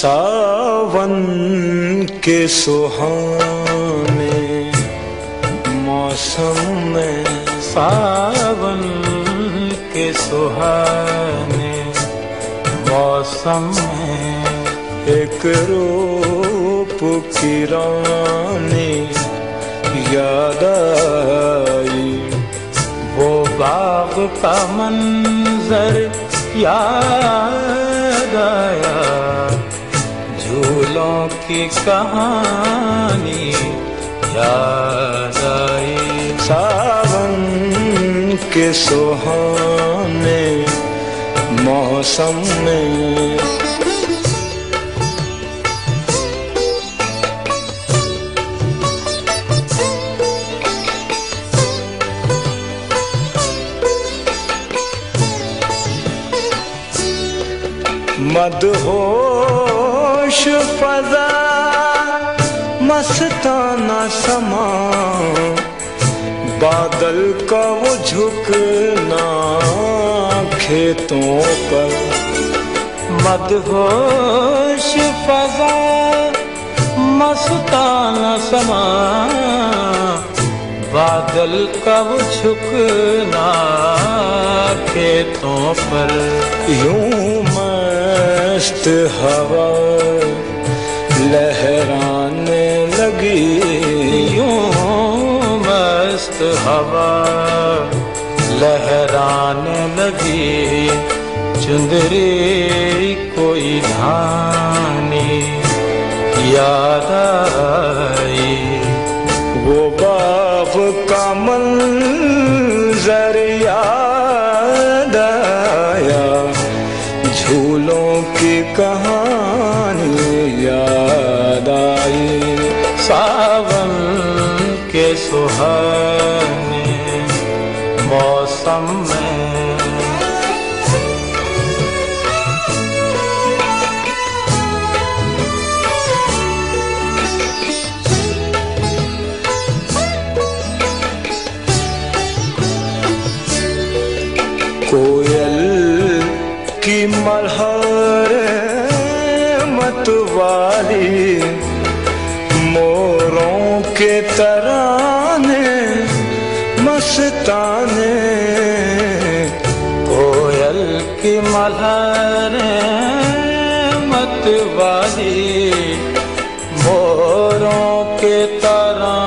सावन के सुहाने मौसम में सावन के सुहाने मौसम में एक रूप की याद आई। वो बाग का मंजर याद आया। की कहानी आई। सावन के सुहाने मौसम में। मदहोश फजा मस्ताना समा। बादल का वो झुकना खेतों पर। मदहोश फजा मस्ताना समा। बादल कब झुकना खेतों पर। यूँ मस्त हवा। लहराने लगी यूँ मस्त हवा। लहराने लगी चुंदरी कोई धानी याद आई वो बाप का मंजर याद झूलों की कहानी याद आई। सावन के सुहाने मौसम में मल्हार मतवाली मोरों के तराने मस्ताने। कोयल की मल्हार मत वाली